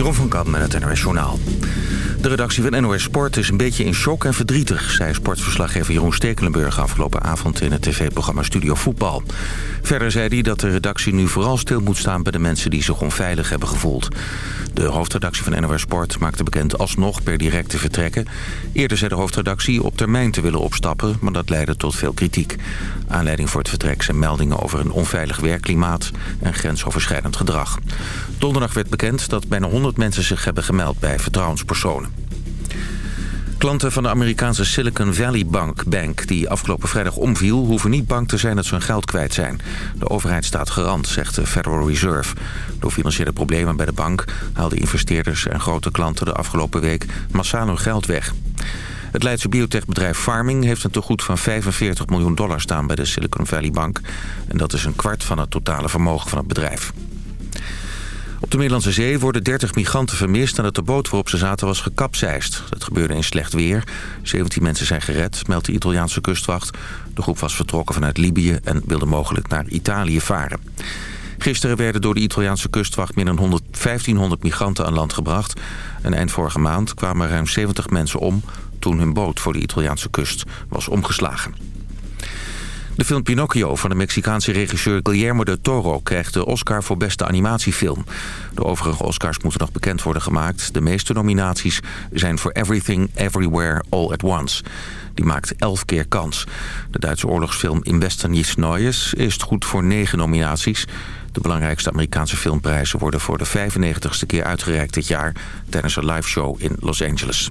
Jeroen van Kamp met het NOS Journaal. De redactie van NOS Sport is een beetje in shock en verdrietig... zei sportverslaggever Jeroen Stekelenburg afgelopen avond... in het tv-programma Studio Voetbal. Verder zei hij dat de redactie nu vooral stil moet staan... bij de mensen die zich onveilig hebben gevoeld. De hoofdredactie van NOS Sport maakte bekend alsnog per direct te vertrekken. Eerder zei de hoofdredactie op termijn te willen opstappen... maar dat leidde tot veel kritiek. Aanleiding voor het vertrek zijn meldingen over een onveilig werkklimaat... en grensoverschrijdend gedrag. Donderdag werd bekend dat bijna 100 mensen zich hebben gemeld bij vertrouwenspersonen. Klanten van de Amerikaanse Silicon Valley Bank, Bank die afgelopen vrijdag omviel... hoeven niet bang te zijn dat ze hun geld kwijt zijn. De overheid staat garant, zegt de Federal Reserve. Door financiële problemen bij de bank haalden investeerders en grote klanten... de afgelopen week massaal hun geld weg. Het Leidse biotechbedrijf Farming heeft een tegoed van 45 miljoen dollar staan bij de Silicon Valley Bank. En dat is een kwart van het totale vermogen van het bedrijf. Op de Middellandse Zee worden 30 migranten vermist... nadat de boot waarop ze zaten was gekapseist. Dat gebeurde in slecht weer. 17 mensen zijn gered, meldt de Italiaanse kustwacht. De groep was vertrokken vanuit Libië en wilde mogelijk naar Italië varen. Gisteren werden door de Italiaanse kustwacht meer dan 1500 migranten aan land gebracht. En eind vorige maand kwamen ruim 70 mensen om toen hun boot voor de Italiaanse kust was omgeslagen. De film Pinocchio van de Mexicaanse regisseur Guillermo del Toro... krijgt de Oscar voor beste animatiefilm. De overige Oscars moeten nog bekend worden gemaakt. De meeste nominaties zijn voor Everything, Everywhere, All at Once. Die maakt elf keer kans. De Duitse oorlogsfilm In Westen Neues is goed voor negen nominaties. De belangrijkste Amerikaanse filmprijzen worden voor de 95ste keer uitgereikt dit jaar... tijdens een liveshow in Los Angeles.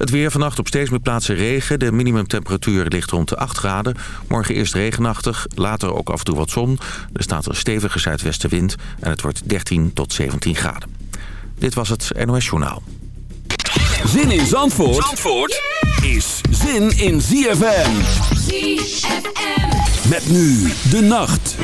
Het weer vannacht op steeds meer plaatsen regen. De minimumtemperatuur ligt rond de 8 graden. Morgen eerst regenachtig, later ook af en toe wat zon. Er staat een stevige zuidwestenwind en het wordt 13 tot 17 graden. Dit was het NOS Journaal. Zin in Zandvoort, Zandvoort is zin in ZFM. ZFM. Met nu de nacht.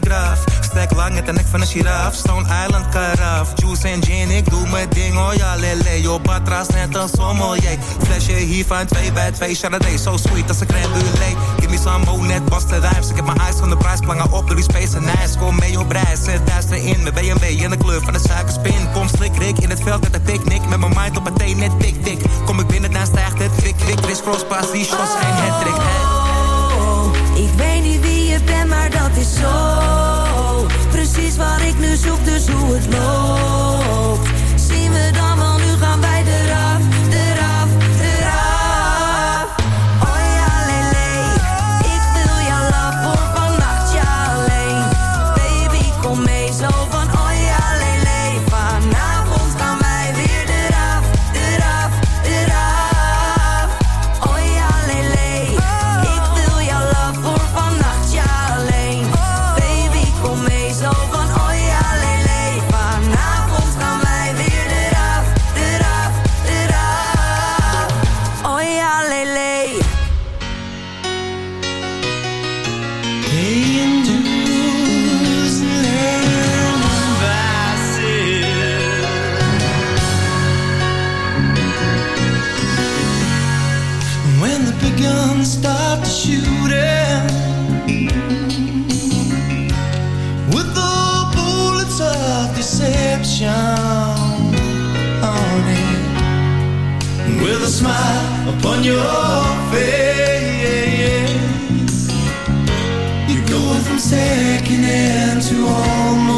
graaf. Stek lang met de nek van een giraf. Stone Island karaf. Juice en gin, ik doe mijn ding. Oh ja, lele. Yo, batra's net een sommelier. Flesje hier van 2 bij 2 Chardonnay, so sweet als een crème brûlée. Give me some more, net was de. Ik heb mijn eyes van de prijs. Plangen op de die space en ijs. Kom mee op reis. Zet duister in mijn BMW in de kleur van de suikerspin. Kom slik, rik in het veld met een picknick. Met mijn mind op meteen net tik, tik. Kom ik binnen, dan stijgt het. Wik, wik, Chris Cross, pas die shots zijn het trick. Oh, ik weet niet zo precies waar ik nu zoek, dus hoe het loopt. Zien we dan wel, nu gaan wij. breaking into almost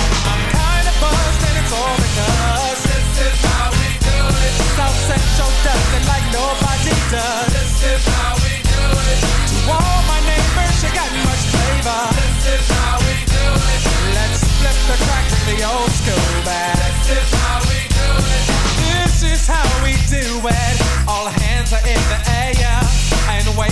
This is how we do it. South Central does it like nobody does. This is how we do it. To all my neighbors, got much flavor. This is how we do it. Let's flip the crack in the old school back. This is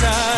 time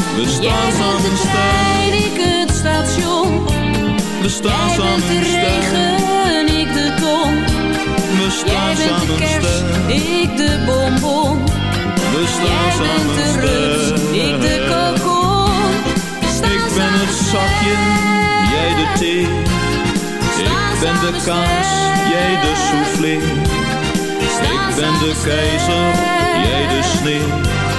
We staan samen sterk. ik het station. We staan samen de regen, ik de ton. We staan Jij bent de kerst, ik de bonbon. We staan samen de rust, ik de kokon. Ik ben het zakje, jij de thee. Ik ben de kaas, jij de soufflé. Ik ben de keizer, jij de sneeuw.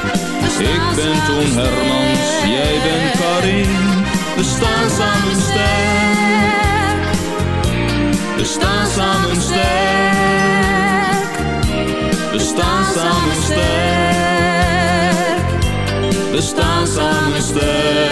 Ik ben Toon Hermans, jij bent Karin. We staan samen sterk. We staan samen sterk. We staan samen sterk. We staan samen sterk.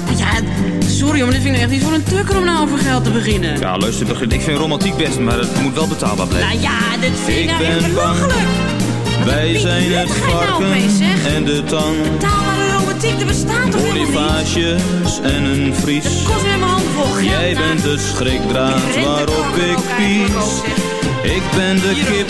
Sorry, maar dit vind ik echt niet voor een tukker om nou over geld te beginnen. Ja, luister, begin- ik vind romantiek best, maar het moet wel betaalbaar blijven. Nou ja, dit vind ik, Ik nou echt belachelijk. Wij zijn het nou varken en de tang. Betaalbare romantiek, er bestaat toch? Bonifages en een vries. Het kost weer mijn handen vol. Jij nou. bent de schrikdraad waarop ik pies. Ik ben de kip,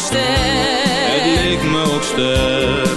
ook leek me ook ster.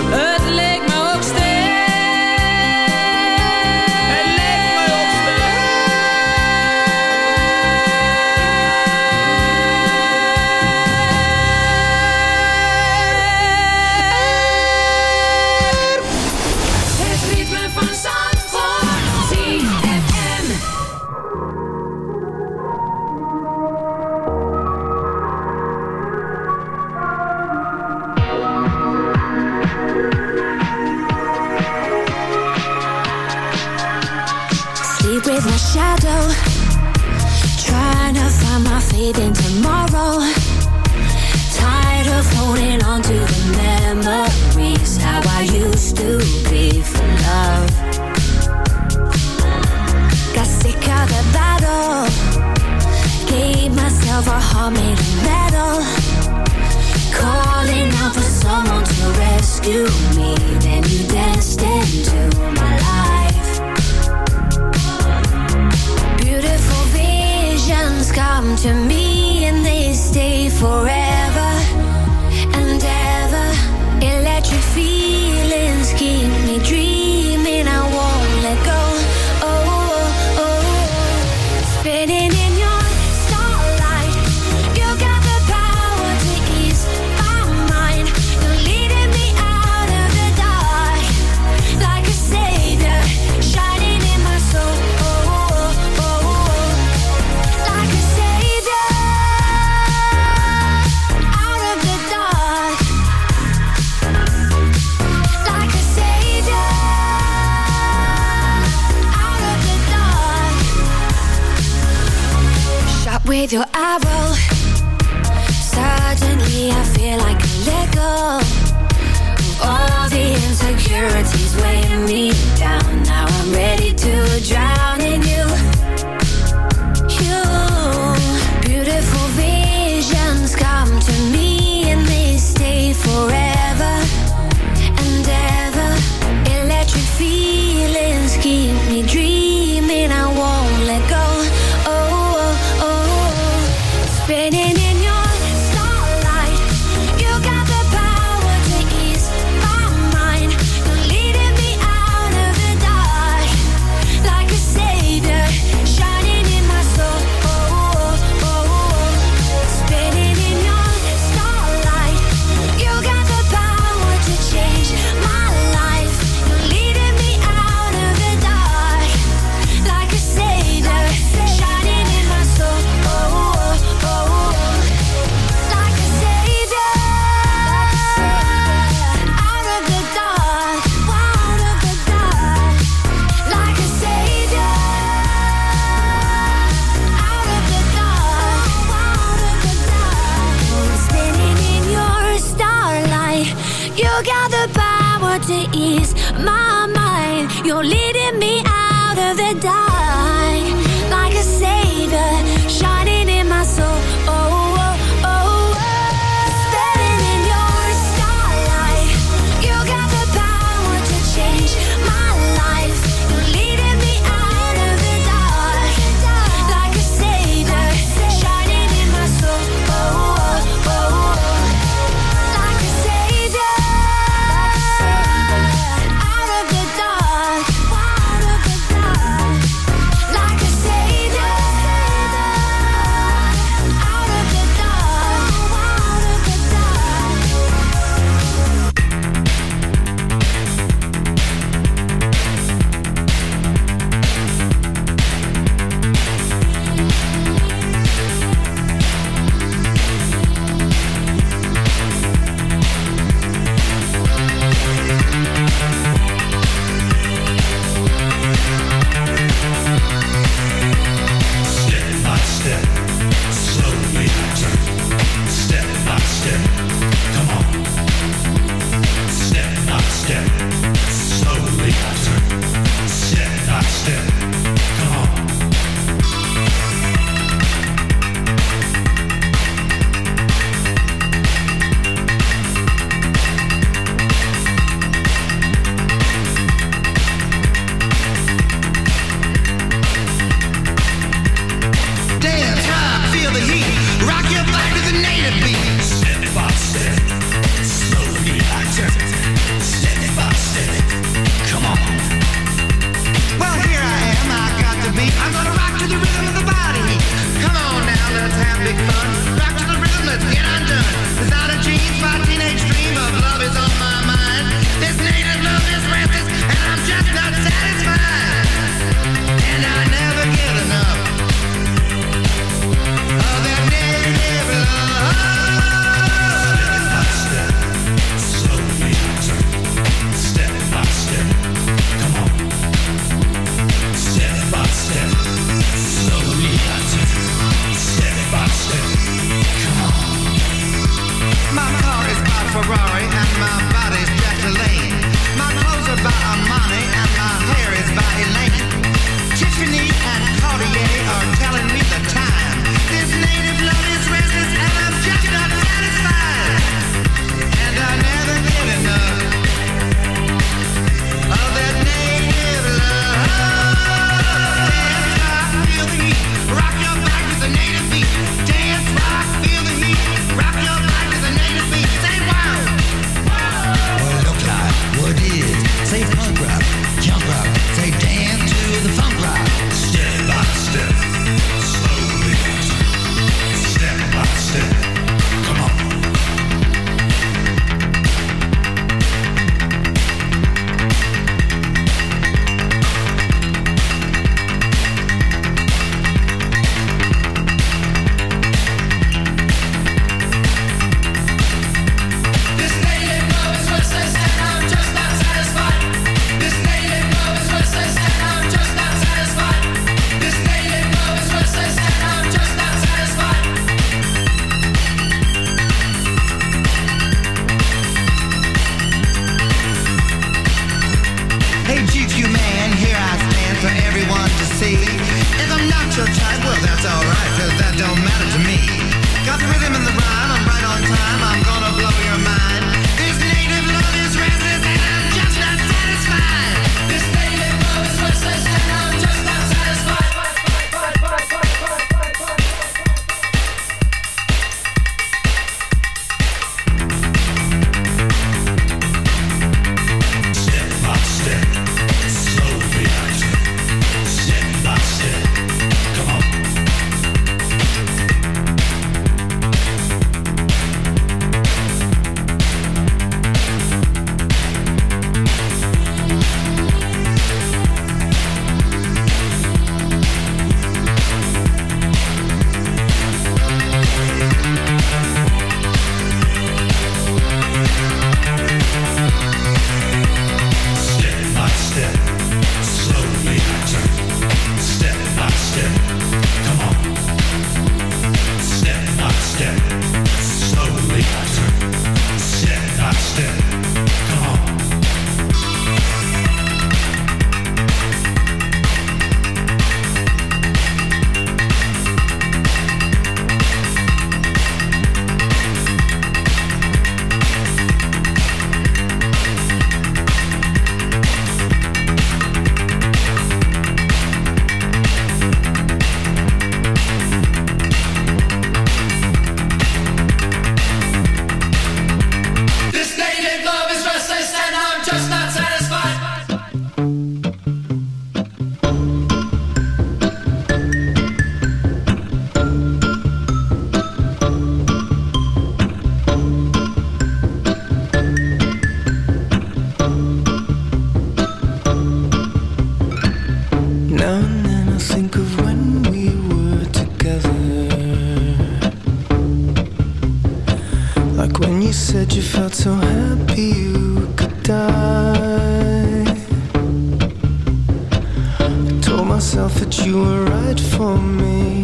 myself that you were right for me,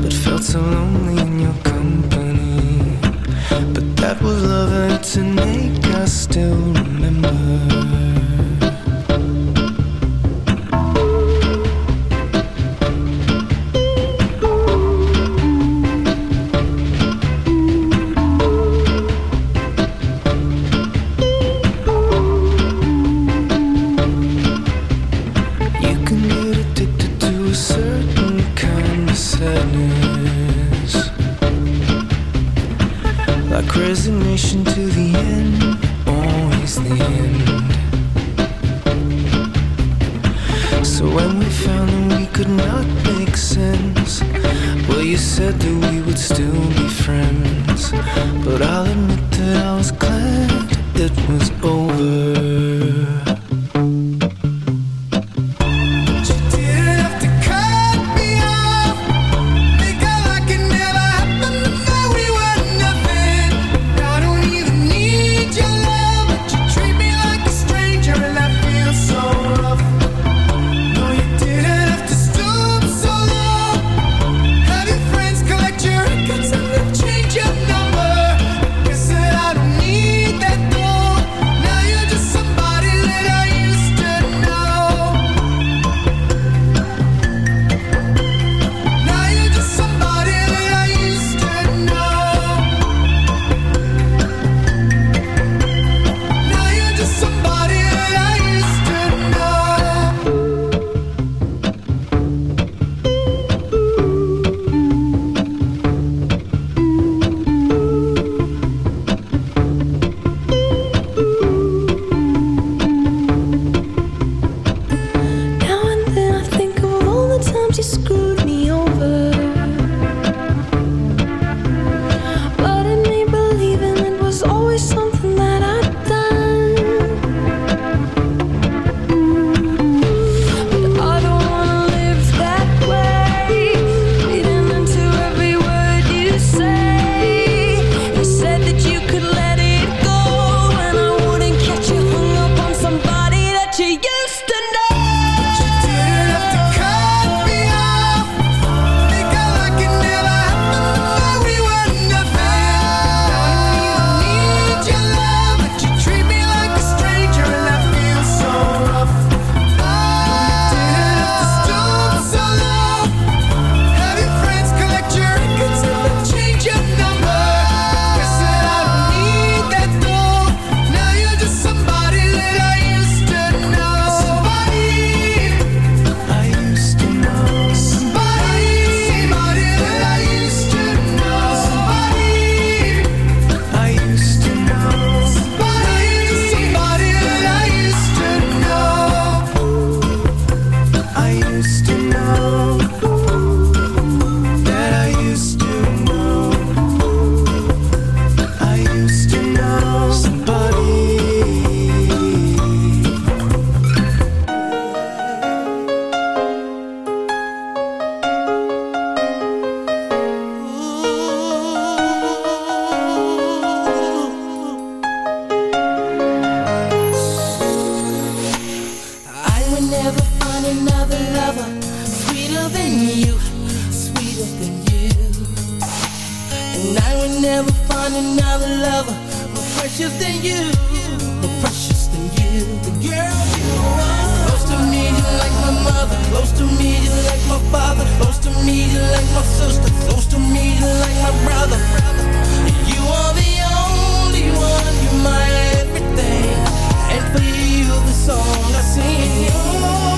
but felt so lonely in your company. But that was love to make us still remember. lover, sweeter than you, sweeter than you. And I will never find another lover more precious than you, more precious than you. The girl you are. Close to me, you're like my mother. Close to me, you're like my father. Close to me, you're like my sister. Close to me, you're like my brother. You are the only one, you're my everything. And for you, the song I sing.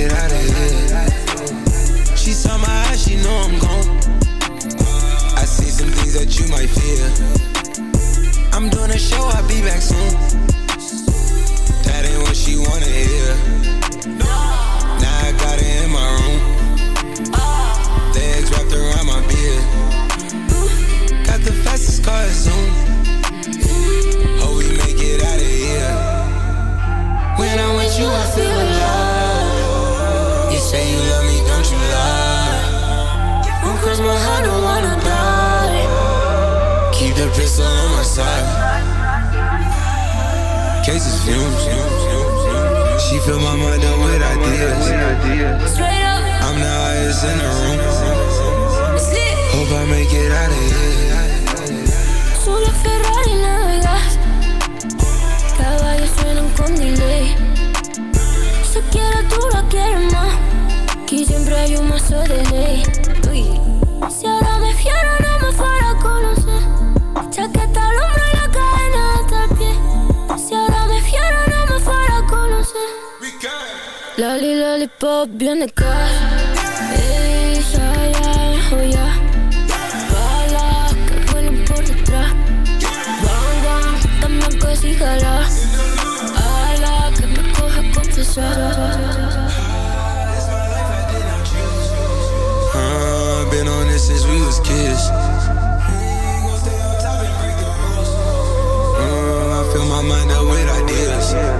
get out of here. She saw my eyes, she know I'm gone. I see some things that you might fear. pistol on my side. Cases fumes. She fill my mind up with ideas. I'm the highest in the room. Hope I make it out of here. Solo Ferrari navegas. Caballos suenan con delay. Si quieres tú lo quieres más. Que siempre hay un mazo de ley. Si lollipop binnenkort Is, ja, ja, oh ja. Bala, que vuelen por detrás Bang, bang, también casi jala Ala, que me coja confesar Been on this since we was kids. Mm, I fill my mind up with ideas.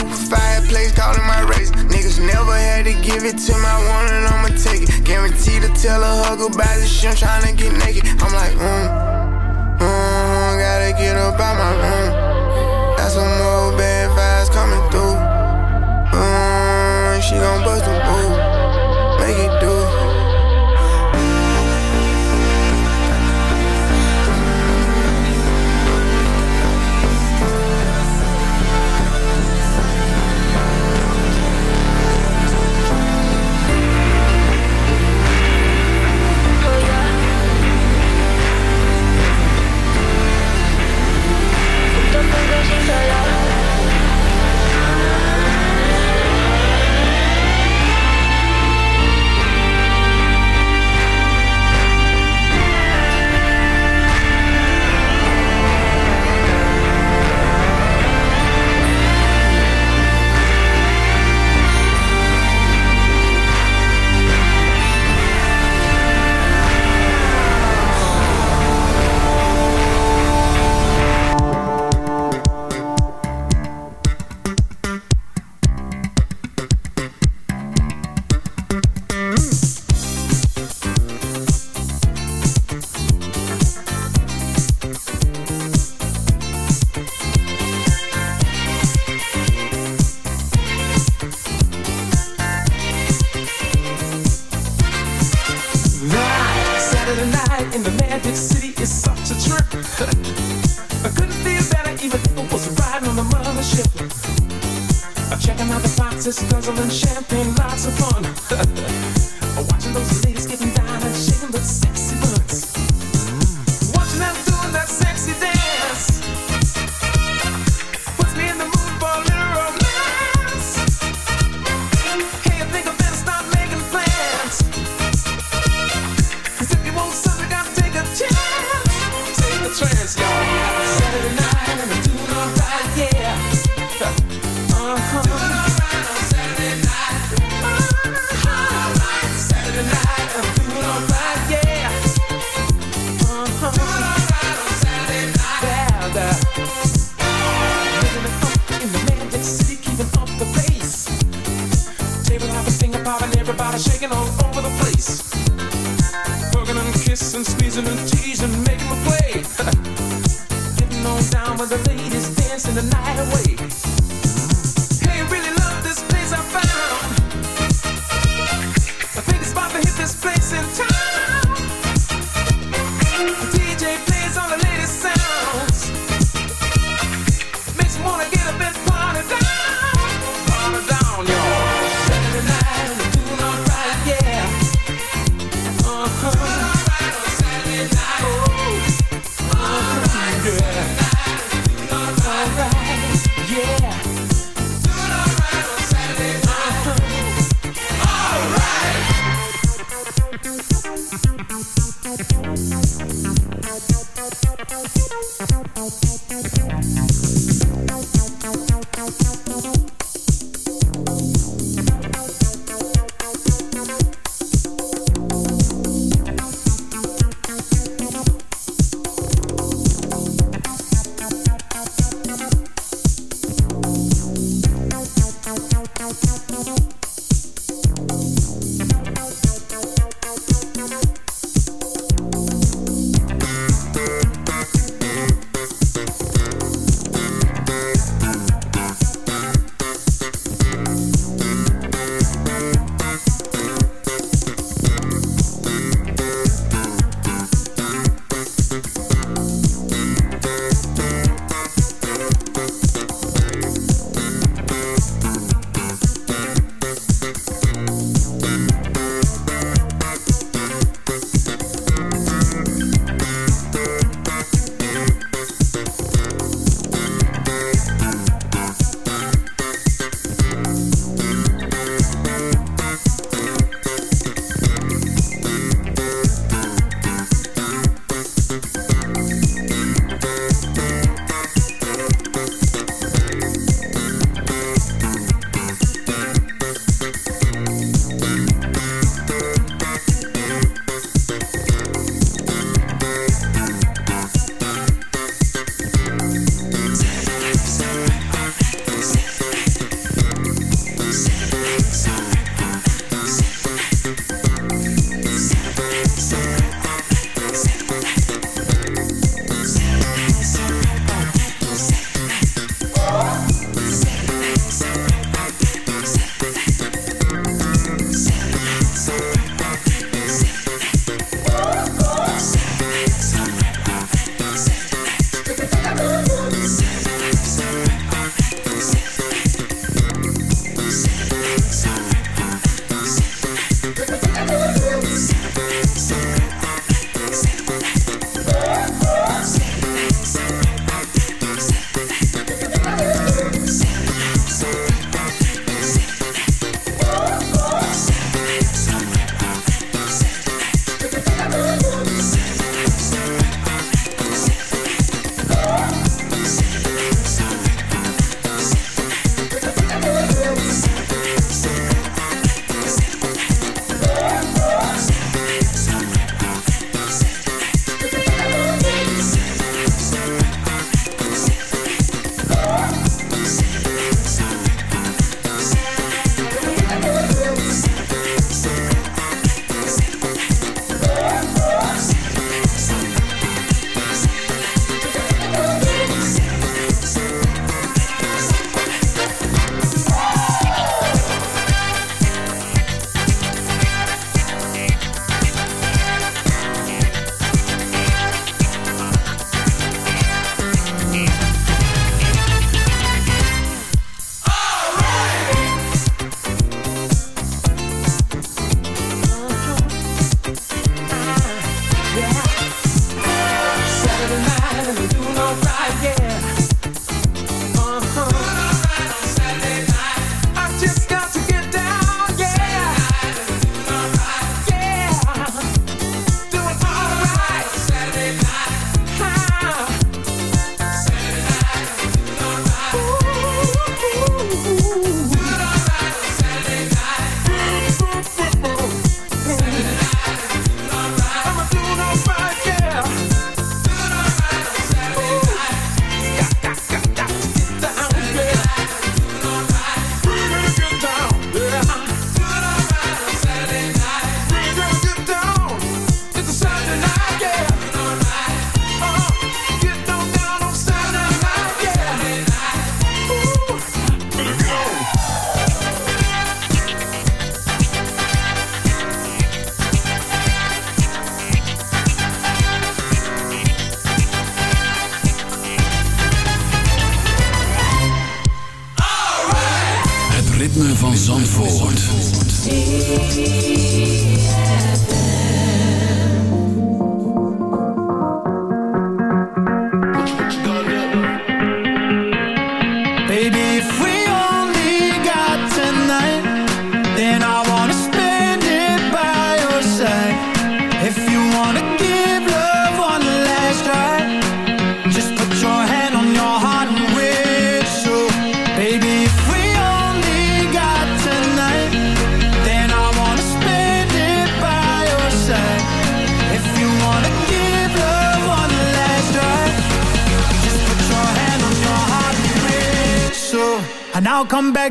Fireplace calling my race. Niggas never had to give it to my one and I'ma take it. Guaranteed to tell her hug about this shit. I'm trying to get naked. I'm like, mm, mm, gotta get up out my room. Got some more bad vibes coming through. Mm, she gon' bust the boo. Yeah.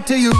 back to you.